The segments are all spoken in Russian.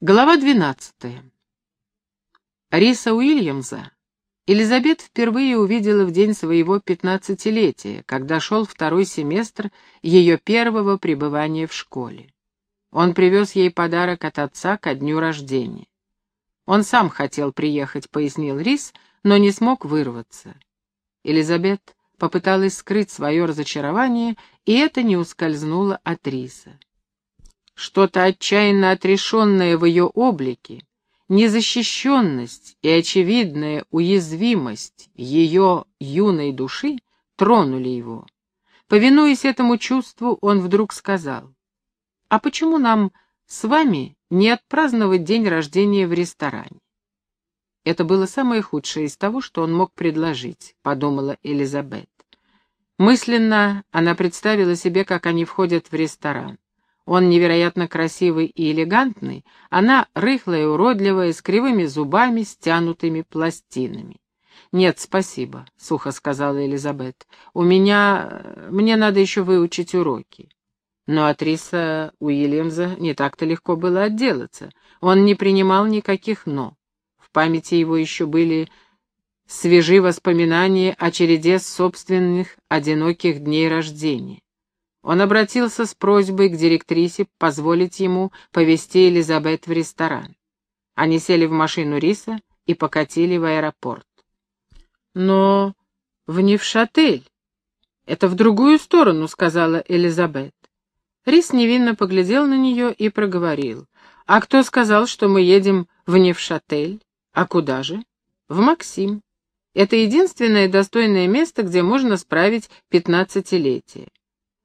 Глава двенадцатая. Риса Уильямса Элизабет впервые увидела в день своего пятнадцатилетия, когда шел второй семестр ее первого пребывания в школе. Он привез ей подарок от отца ко дню рождения. Он сам хотел приехать, пояснил Рис, но не смог вырваться. Элизабет попыталась скрыть свое разочарование, и это не ускользнуло от Риса. Что-то отчаянно отрешенное в ее облике, незащищенность и очевидная уязвимость ее юной души тронули его. Повинуясь этому чувству, он вдруг сказал, «А почему нам с вами не отпраздновать день рождения в ресторане?» Это было самое худшее из того, что он мог предложить, подумала Элизабет. Мысленно она представила себе, как они входят в ресторан. Он невероятно красивый и элегантный, она рыхлая и уродливая, с кривыми зубами, стянутыми пластинами. «Нет, спасибо», — сухо сказала Элизабет. «У меня... мне надо еще выучить уроки». Но от Риса Уильямса не так-то легко было отделаться. Он не принимал никаких «но». В памяти его еще были свежи воспоминания о череде собственных одиноких дней рождения. Он обратился с просьбой к директрисе позволить ему повезти Элизабет в ресторан. Они сели в машину Риса и покатили в аэропорт. «Но в Невшатель. Это в другую сторону», — сказала Элизабет. Рис невинно поглядел на нее и проговорил. «А кто сказал, что мы едем в Невшатель? А куда же?» «В Максим. Это единственное достойное место, где можно справить пятнадцатилетие.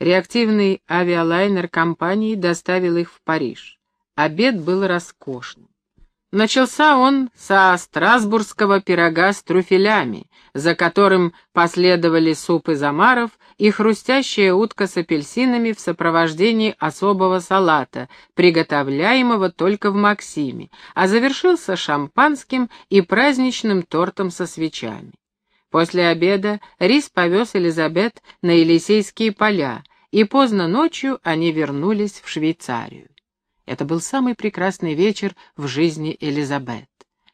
Реактивный авиалайнер компании доставил их в Париж. Обед был роскошным. Начался он со страсбургского пирога с трюфелями, за которым последовали суп из омаров и хрустящая утка с апельсинами в сопровождении особого салата, приготовляемого только в Максиме, а завершился шампанским и праздничным тортом со свечами. После обеда Рис повез Элизабет на Елисейские поля, и поздно ночью они вернулись в Швейцарию. Это был самый прекрасный вечер в жизни Элизабет.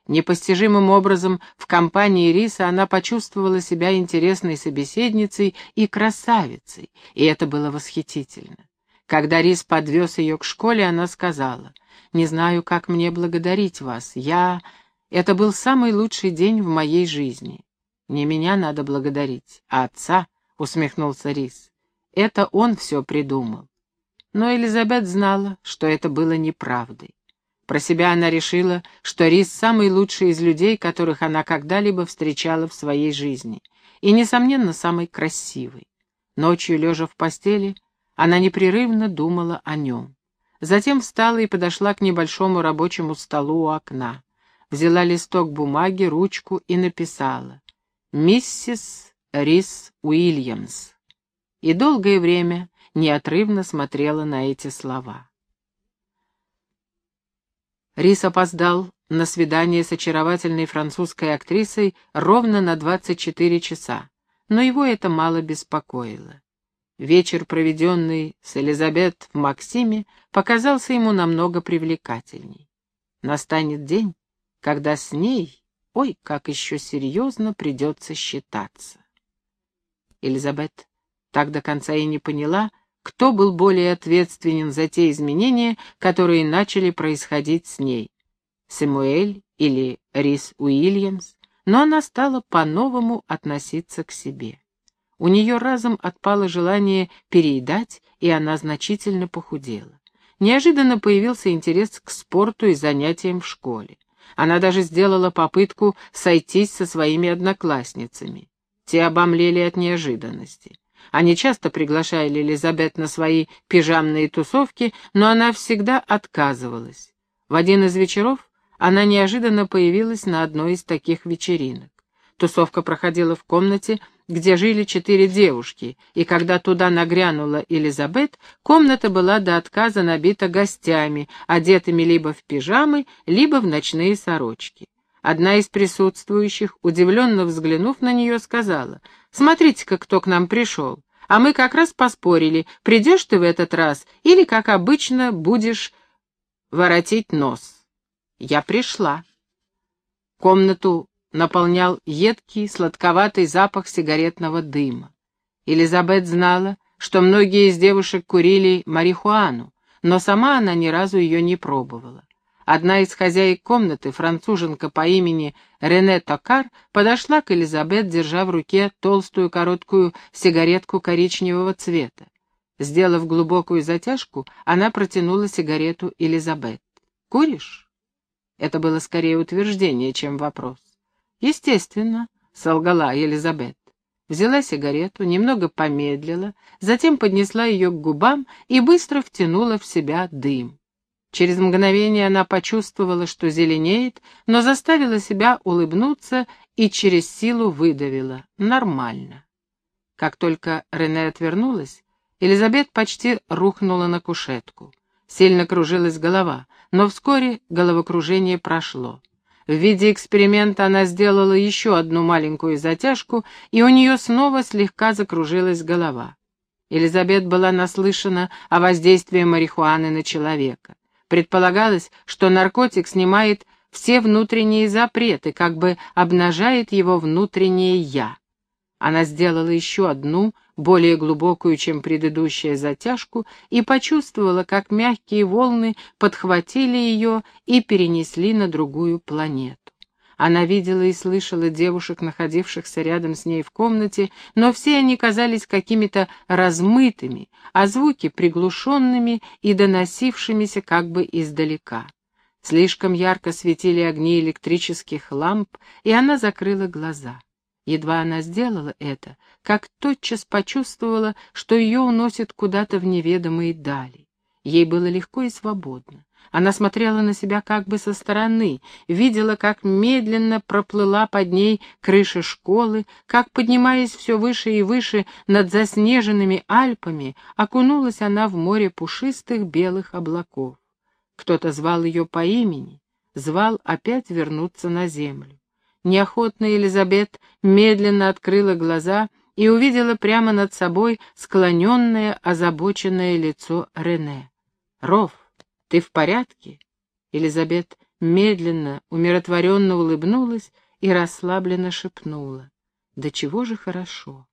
Непостижимым образом в компании Риса она почувствовала себя интересной собеседницей и красавицей, и это было восхитительно. Когда Рис подвез ее к школе, она сказала, «Не знаю, как мне благодарить вас. Я... Это был самый лучший день в моей жизни. «Не меня надо благодарить, а отца», — усмехнулся Рис. «Это он все придумал». Но Элизабет знала, что это было неправдой. Про себя она решила, что Рис самый лучший из людей, которых она когда-либо встречала в своей жизни, и, несомненно, самый красивый. Ночью, лежа в постели, она непрерывно думала о нем. Затем встала и подошла к небольшому рабочему столу у окна. Взяла листок бумаги, ручку и написала миссис Рис Уильямс, и долгое время неотрывно смотрела на эти слова. Рис опоздал на свидание с очаровательной французской актрисой ровно на 24 часа, но его это мало беспокоило. Вечер, проведенный с Элизабет в Максиме, показался ему намного привлекательней. Настанет день, когда с ней Ой, как еще серьезно придется считаться. Элизабет так до конца и не поняла, кто был более ответственен за те изменения, которые начали происходить с ней, Сэмуэль или Рис Уильямс, но она стала по-новому относиться к себе. У нее разом отпало желание переедать, и она значительно похудела. Неожиданно появился интерес к спорту и занятиям в школе. Она даже сделала попытку сойтись со своими одноклассницами. Те обомлели от неожиданности. Они часто приглашали Элизабет на свои пижамные тусовки, но она всегда отказывалась. В один из вечеров она неожиданно появилась на одной из таких вечеринок. Тусовка проходила в комнате, где жили четыре девушки, и когда туда нагрянула Элизабет, комната была до отказа набита гостями, одетыми либо в пижамы, либо в ночные сорочки. Одна из присутствующих, удивленно взглянув на нее, сказала, «Смотрите-ка, кто к нам пришел. А мы как раз поспорили, придешь ты в этот раз или, как обычно, будешь воротить нос». «Я пришла». Комнату наполнял едкий, сладковатый запах сигаретного дыма. Элизабет знала, что многие из девушек курили марихуану, но сама она ни разу ее не пробовала. Одна из хозяек комнаты, француженка по имени Рене Токар, подошла к Элизабет, держа в руке толстую короткую сигаретку коричневого цвета. Сделав глубокую затяжку, она протянула сигарету Элизабет. «Куришь?» Это было скорее утверждение, чем вопрос. «Естественно», — солгала Елизабет. Взяла сигарету, немного помедлила, затем поднесла ее к губам и быстро втянула в себя дым. Через мгновение она почувствовала, что зеленеет, но заставила себя улыбнуться и через силу выдавила. Нормально. Как только Рене отвернулась, Элизабет почти рухнула на кушетку. Сильно кружилась голова, но вскоре головокружение прошло. В виде эксперимента она сделала еще одну маленькую затяжку, и у нее снова слегка закружилась голова. Элизабет была наслышана о воздействии марихуаны на человека. Предполагалось, что наркотик снимает все внутренние запреты, как бы обнажает его внутреннее «я». Она сделала еще одну, более глубокую, чем предыдущая затяжку, и почувствовала, как мягкие волны подхватили ее и перенесли на другую планету. Она видела и слышала девушек, находившихся рядом с ней в комнате, но все они казались какими-то размытыми, а звуки приглушенными и доносившимися как бы издалека. Слишком ярко светили огни электрических ламп, и она закрыла глаза. Едва она сделала это, как тотчас почувствовала, что ее уносит куда-то в неведомые дали. Ей было легко и свободно. Она смотрела на себя как бы со стороны, видела, как медленно проплыла под ней крыша школы, как, поднимаясь все выше и выше над заснеженными Альпами, окунулась она в море пушистых белых облаков. Кто-то звал ее по имени, звал опять вернуться на землю. Неохотно Елизабет медленно открыла глаза и увидела прямо над собой склоненное, озабоченное лицо Рене. «Ров, «Ты в порядке?» Елизабет медленно, умиротворенно улыбнулась и расслабленно шепнула. «Да чего же хорошо!»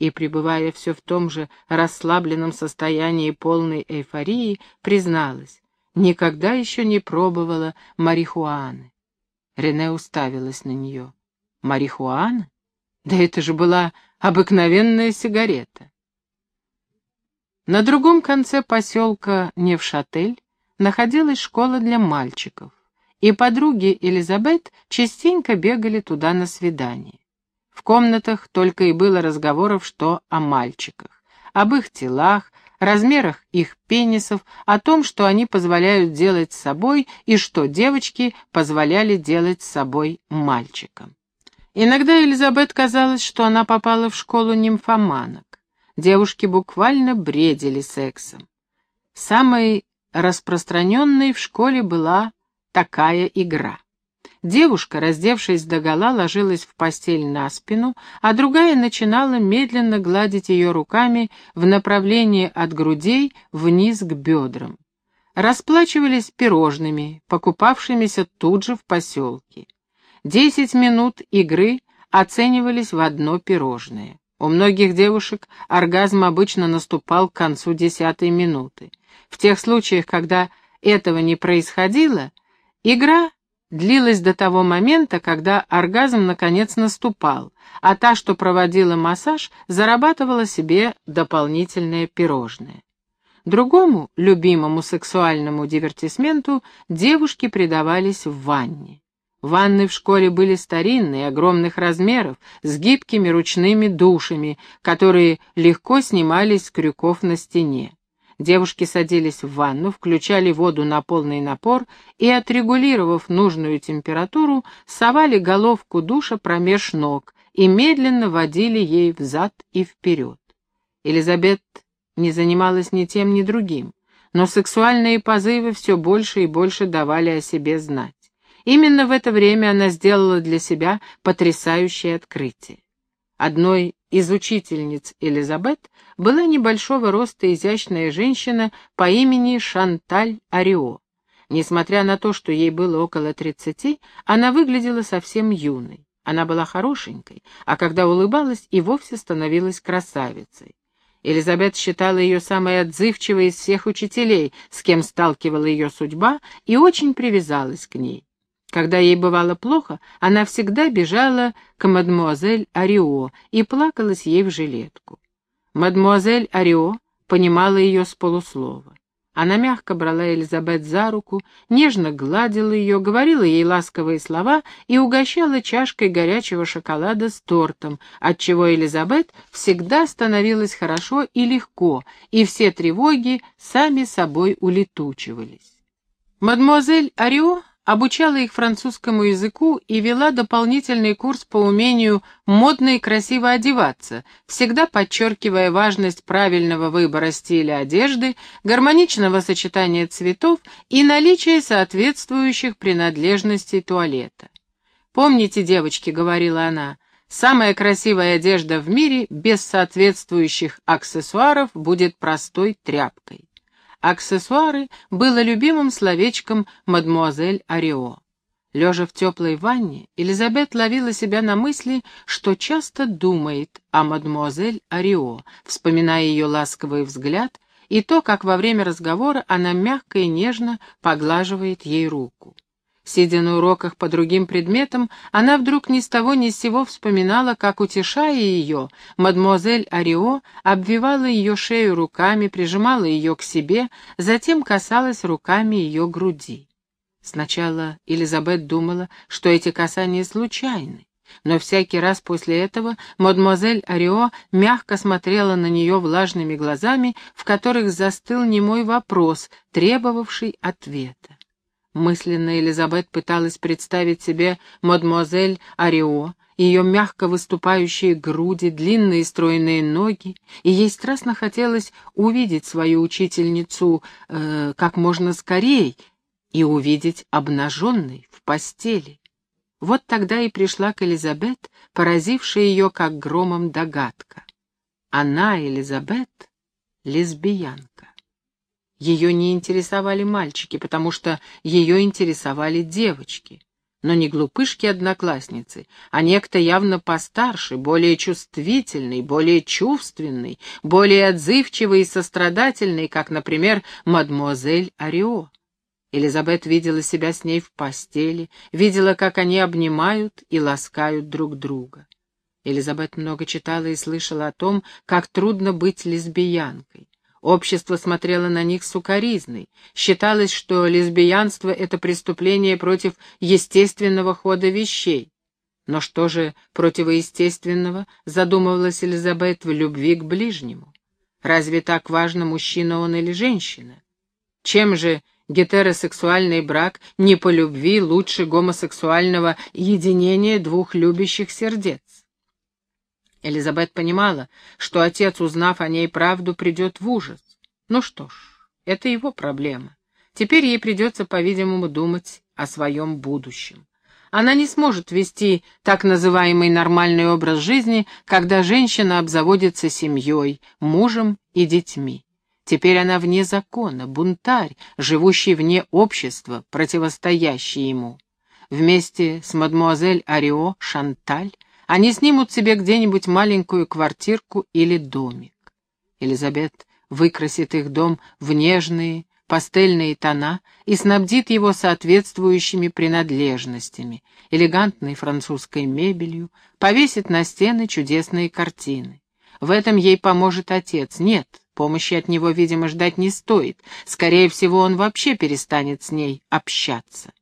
И, пребывая все в том же расслабленном состоянии полной эйфории, призналась, никогда еще не пробовала марихуаны. Рене уставилась на нее. «Марихуана? Да это же была обыкновенная сигарета!» На другом конце поселка Невшатель находилась школа для мальчиков, и подруги Элизабет частенько бегали туда на свидание. В комнатах только и было разговоров, что о мальчиках, об их телах, размерах их пенисов, о том, что они позволяют делать с собой и что девочки позволяли делать с собой мальчикам. Иногда Элизабет казалось, что она попала в школу нимфоманок. Девушки буквально бредили сексом. Самой распространенной в школе была такая игра. Девушка, раздевшись догола, ложилась в постель на спину, а другая начинала медленно гладить ее руками в направлении от грудей вниз к бедрам. Расплачивались пирожными, покупавшимися тут же в поселке. Десять минут игры оценивались в одно пирожное. У многих девушек оргазм обычно наступал к концу десятой минуты. В тех случаях, когда этого не происходило, игра длилась до того момента, когда оргазм наконец наступал, а та, что проводила массаж, зарабатывала себе дополнительное пирожное. Другому, любимому сексуальному дивертисменту девушки предавались в ванне. Ванны в школе были старинные, огромных размеров, с гибкими ручными душами, которые легко снимались с крюков на стене. Девушки садились в ванну, включали воду на полный напор и, отрегулировав нужную температуру, совали головку душа промеж ног и медленно водили ей взад и вперед. Елизабет не занималась ни тем, ни другим, но сексуальные позывы все больше и больше давали о себе знать. Именно в это время она сделала для себя потрясающее открытие. Одной из учительниц Элизабет была небольшого роста изящная женщина по имени Шанталь Арио. Несмотря на то, что ей было около тридцати, она выглядела совсем юной. Она была хорошенькой, а когда улыбалась, и вовсе становилась красавицей. Элизабет считала ее самой отзывчивой из всех учителей, с кем сталкивала ее судьба, и очень привязалась к ней. Когда ей бывало плохо, она всегда бежала к мадмуазель Арио и плакалась ей в жилетку. Мадмуазель Арио понимала ее с полуслова. Она мягко брала Элизабет за руку, нежно гладила ее, говорила ей ласковые слова и угощала чашкой горячего шоколада с тортом, отчего Элизабет всегда становилась хорошо и легко, и все тревоги сами собой улетучивались. Мадемуазель Арио обучала их французскому языку и вела дополнительный курс по умению модно и красиво одеваться, всегда подчеркивая важность правильного выбора стиля одежды, гармоничного сочетания цветов и наличия соответствующих принадлежностей туалета. «Помните, девочки», — говорила она, — «самая красивая одежда в мире без соответствующих аксессуаров будет простой тряпкой». Аксессуары было любимым словечком мадмуазель Арио. Лежа в теплой ванне, Элизабет ловила себя на мысли, что часто думает о мадмуазель Арио, вспоминая ее ласковый взгляд и то, как во время разговора она мягко и нежно поглаживает ей руку. Сидя на уроках по другим предметам, она вдруг ни с того ни с сего вспоминала, как, утешая ее, мадемуазель Арио обвивала ее шею руками, прижимала ее к себе, затем касалась руками ее груди. Сначала Элизабет думала, что эти касания случайны, но всякий раз после этого мадемуазель Арио мягко смотрела на нее влажными глазами, в которых застыл немой вопрос, требовавший ответа. Мысленно Элизабет пыталась представить себе мадемуазель Арио, ее мягко выступающие груди, длинные стройные ноги, и ей страстно хотелось увидеть свою учительницу э, как можно скорей и увидеть обнаженной в постели. Вот тогда и пришла к Элизабет, поразившая ее как громом догадка. Она, Элизабет, лесбиянка. Ее не интересовали мальчики, потому что ее интересовали девочки. Но не глупышки-одноклассницы, а некто явно постарше, более чувствительный, более чувственный, более отзывчивый и сострадательный, как, например, мадмуазель Арио. Элизабет видела себя с ней в постели, видела, как они обнимают и ласкают друг друга. Элизабет много читала и слышала о том, как трудно быть лесбиянкой. Общество смотрело на них сукоризной. Считалось, что лесбиянство — это преступление против естественного хода вещей. Но что же противоестественного, задумывалась Элизабет, в любви к ближнему? Разве так важно, мужчина он или женщина? Чем же гетеросексуальный брак не по любви лучше гомосексуального единения двух любящих сердец? Элизабет понимала, что отец, узнав о ней правду, придет в ужас. Ну что ж, это его проблема. Теперь ей придется, по-видимому, думать о своем будущем. Она не сможет вести так называемый нормальный образ жизни, когда женщина обзаводится семьей, мужем и детьми. Теперь она вне закона, бунтарь, живущий вне общества, противостоящий ему. Вместе с мадмуазель Арио Шанталь они снимут себе где-нибудь маленькую квартирку или домик. Элизабет выкрасит их дом в нежные, пастельные тона и снабдит его соответствующими принадлежностями, элегантной французской мебелью, повесит на стены чудесные картины. В этом ей поможет отец. Нет, помощи от него, видимо, ждать не стоит. Скорее всего, он вообще перестанет с ней общаться.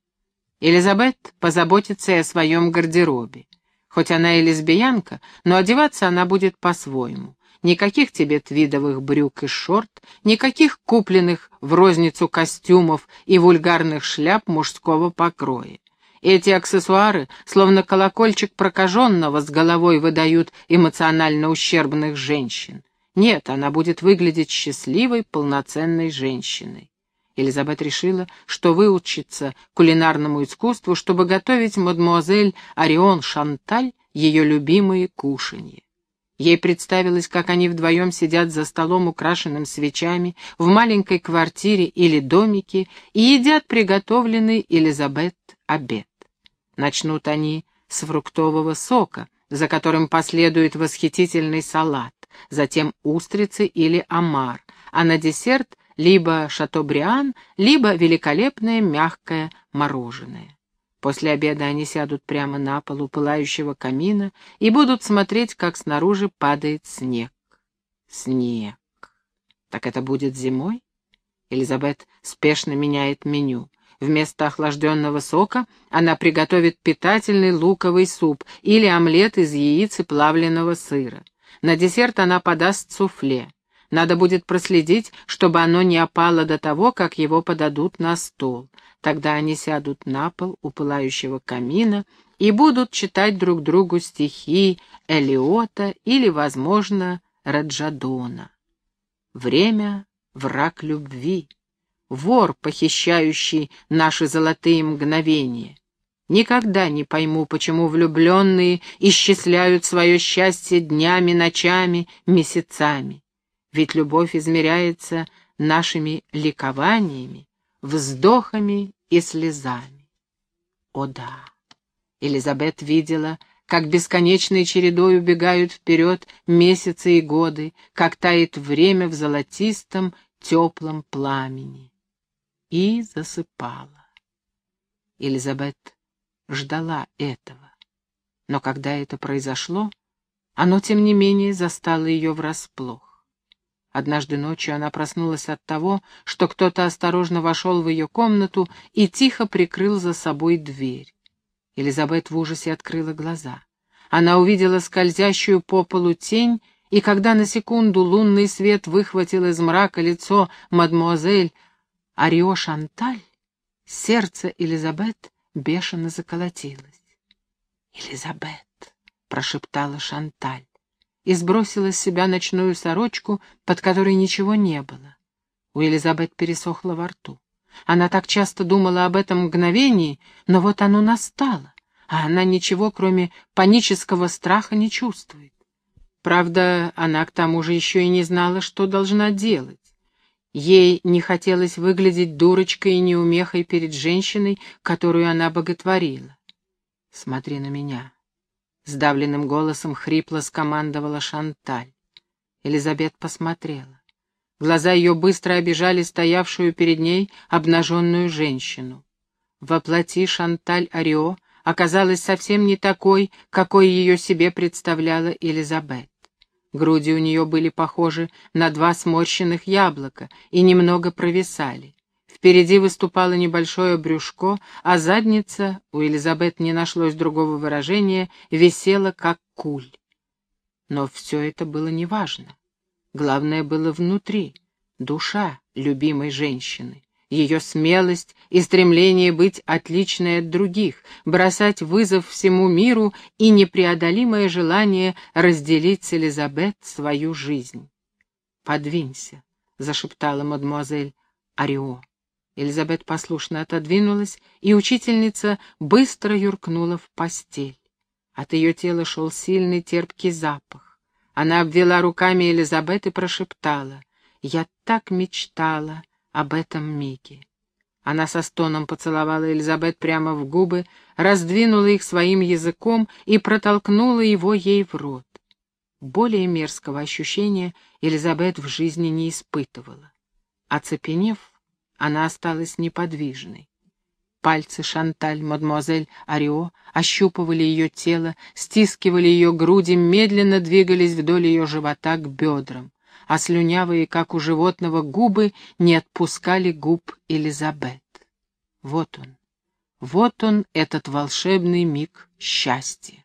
Элизабет позаботится и о своем гардеробе. Хоть она и лесбиянка, но одеваться она будет по-своему. Никаких тебе твидовых брюк и шорт, никаких купленных в розницу костюмов и вульгарных шляп мужского покроя. Эти аксессуары, словно колокольчик прокаженного, с головой выдают эмоционально ущербных женщин. Нет, она будет выглядеть счастливой, полноценной женщиной. Элизабет решила, что выучится кулинарному искусству, чтобы готовить мадемуазель Орион Шанталь ее любимые кушанья. Ей представилось, как они вдвоем сидят за столом, украшенным свечами, в маленькой квартире или домике и едят приготовленный Элизабет обед. Начнут они с фруктового сока, за которым последует восхитительный салат, затем устрицы или омар, а на десерт либо шатобриан, либо великолепное мягкое мороженое. После обеда они сядут прямо на полу пылающего камина и будут смотреть, как снаружи падает снег. Снег. Так это будет зимой? Элизабет спешно меняет меню. Вместо охлажденного сока она приготовит питательный луковый суп или омлет из яиц и плавленного сыра. На десерт она подаст суфле. Надо будет проследить, чтобы оно не опало до того, как его подадут на стол. Тогда они сядут на пол у пылающего камина и будут читать друг другу стихи Элиота или, возможно, Раджадона. Время — враг любви вор, похищающий наши золотые мгновения. Никогда не пойму, почему влюбленные исчисляют свое счастье днями, ночами, месяцами. Ведь любовь измеряется нашими ликованиями, вздохами и слезами. О да! Элизабет видела, как бесконечной чередой убегают вперед месяцы и годы, как тает время в золотистом, теплом пламени и засыпала. Элизабет ждала этого. Но когда это произошло, оно, тем не менее, застало ее врасплох. Однажды ночью она проснулась от того, что кто-то осторожно вошел в ее комнату и тихо прикрыл за собой дверь. Элизабет в ужасе открыла глаза. Она увидела скользящую по полу тень, и когда на секунду лунный свет выхватил из мрака лицо мадмуазель Арио Шанталь, сердце Элизабет бешено заколотилось. «Элизабет!» — прошептала Шанталь и сбросила с себя ночную сорочку, под которой ничего не было. У Элизабет пересохло во рту. Она так часто думала об этом мгновении, но вот оно настало, а она ничего, кроме панического страха, не чувствует. Правда, она к тому же еще и не знала, что должна делать. Ей не хотелось выглядеть дурочкой и неумехой перед женщиной, которую она боготворила. «Смотри на меня», — сдавленным голосом хрипло скомандовала Шанталь. Элизабет посмотрела. Глаза ее быстро обижали стоявшую перед ней обнаженную женщину. Во плоти Шанталь Арио оказалась совсем не такой, какой ее себе представляла Элизабет. Груди у нее были похожи на два сморщенных яблока и немного провисали. Впереди выступало небольшое брюшко, а задница, у Элизабет не нашлось другого выражения, висела как куль. Но все это было неважно. Главное было внутри, душа любимой женщины ее смелость и стремление быть отличной от других, бросать вызов всему миру и непреодолимое желание разделить с Элизабет свою жизнь. «Подвинься», — зашептала мадемуазель Арио. Элизабет послушно отодвинулась, и учительница быстро юркнула в постель. От ее тела шел сильный терпкий запах. Она обвела руками Элизабет и прошептала. «Я так мечтала об этом миге. Она со стоном поцеловала Элизабет прямо в губы, раздвинула их своим языком и протолкнула его ей в рот. Более мерзкого ощущения Элизабет в жизни не испытывала. Оцепенев, она осталась неподвижной. Пальцы Шанталь, мадемуазель Арио, ощупывали ее тело, стискивали ее груди, медленно двигались вдоль ее живота к бедрам а слюнявые, как у животного, губы не отпускали губ Элизабет. Вот он, вот он, этот волшебный миг счастья.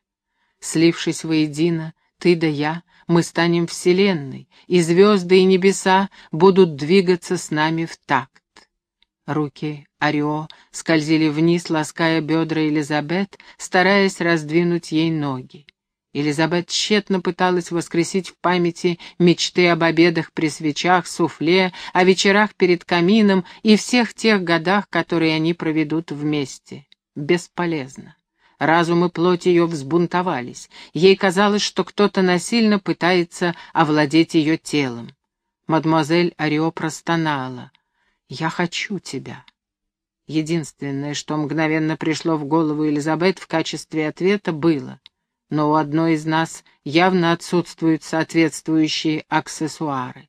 Слившись воедино, ты да я, мы станем вселенной, и звезды и небеса будут двигаться с нами в такт. Руки Арио скользили вниз, лаская бедра Элизабет, стараясь раздвинуть ей ноги. Елизабет тщетно пыталась воскресить в памяти мечты об обедах при свечах, суфле, о вечерах перед камином и всех тех годах, которые они проведут вместе. Бесполезно. Разум и плоть ее взбунтовались. Ей казалось, что кто-то насильно пытается овладеть ее телом. Мадемуазель Арио простонала. «Я хочу тебя». Единственное, что мгновенно пришло в голову Элизабет в качестве ответа, было «Но у одной из нас явно отсутствуют соответствующие аксессуары»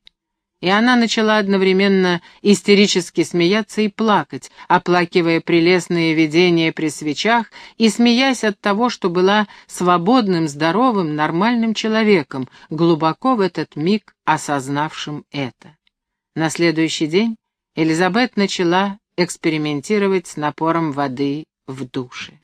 и она начала одновременно истерически смеяться и плакать, оплакивая прелестные видения при свечах и смеясь от того, что была свободным, здоровым, нормальным человеком, глубоко в этот миг осознавшим это. На следующий день Элизабет начала экспериментировать с напором воды в душе.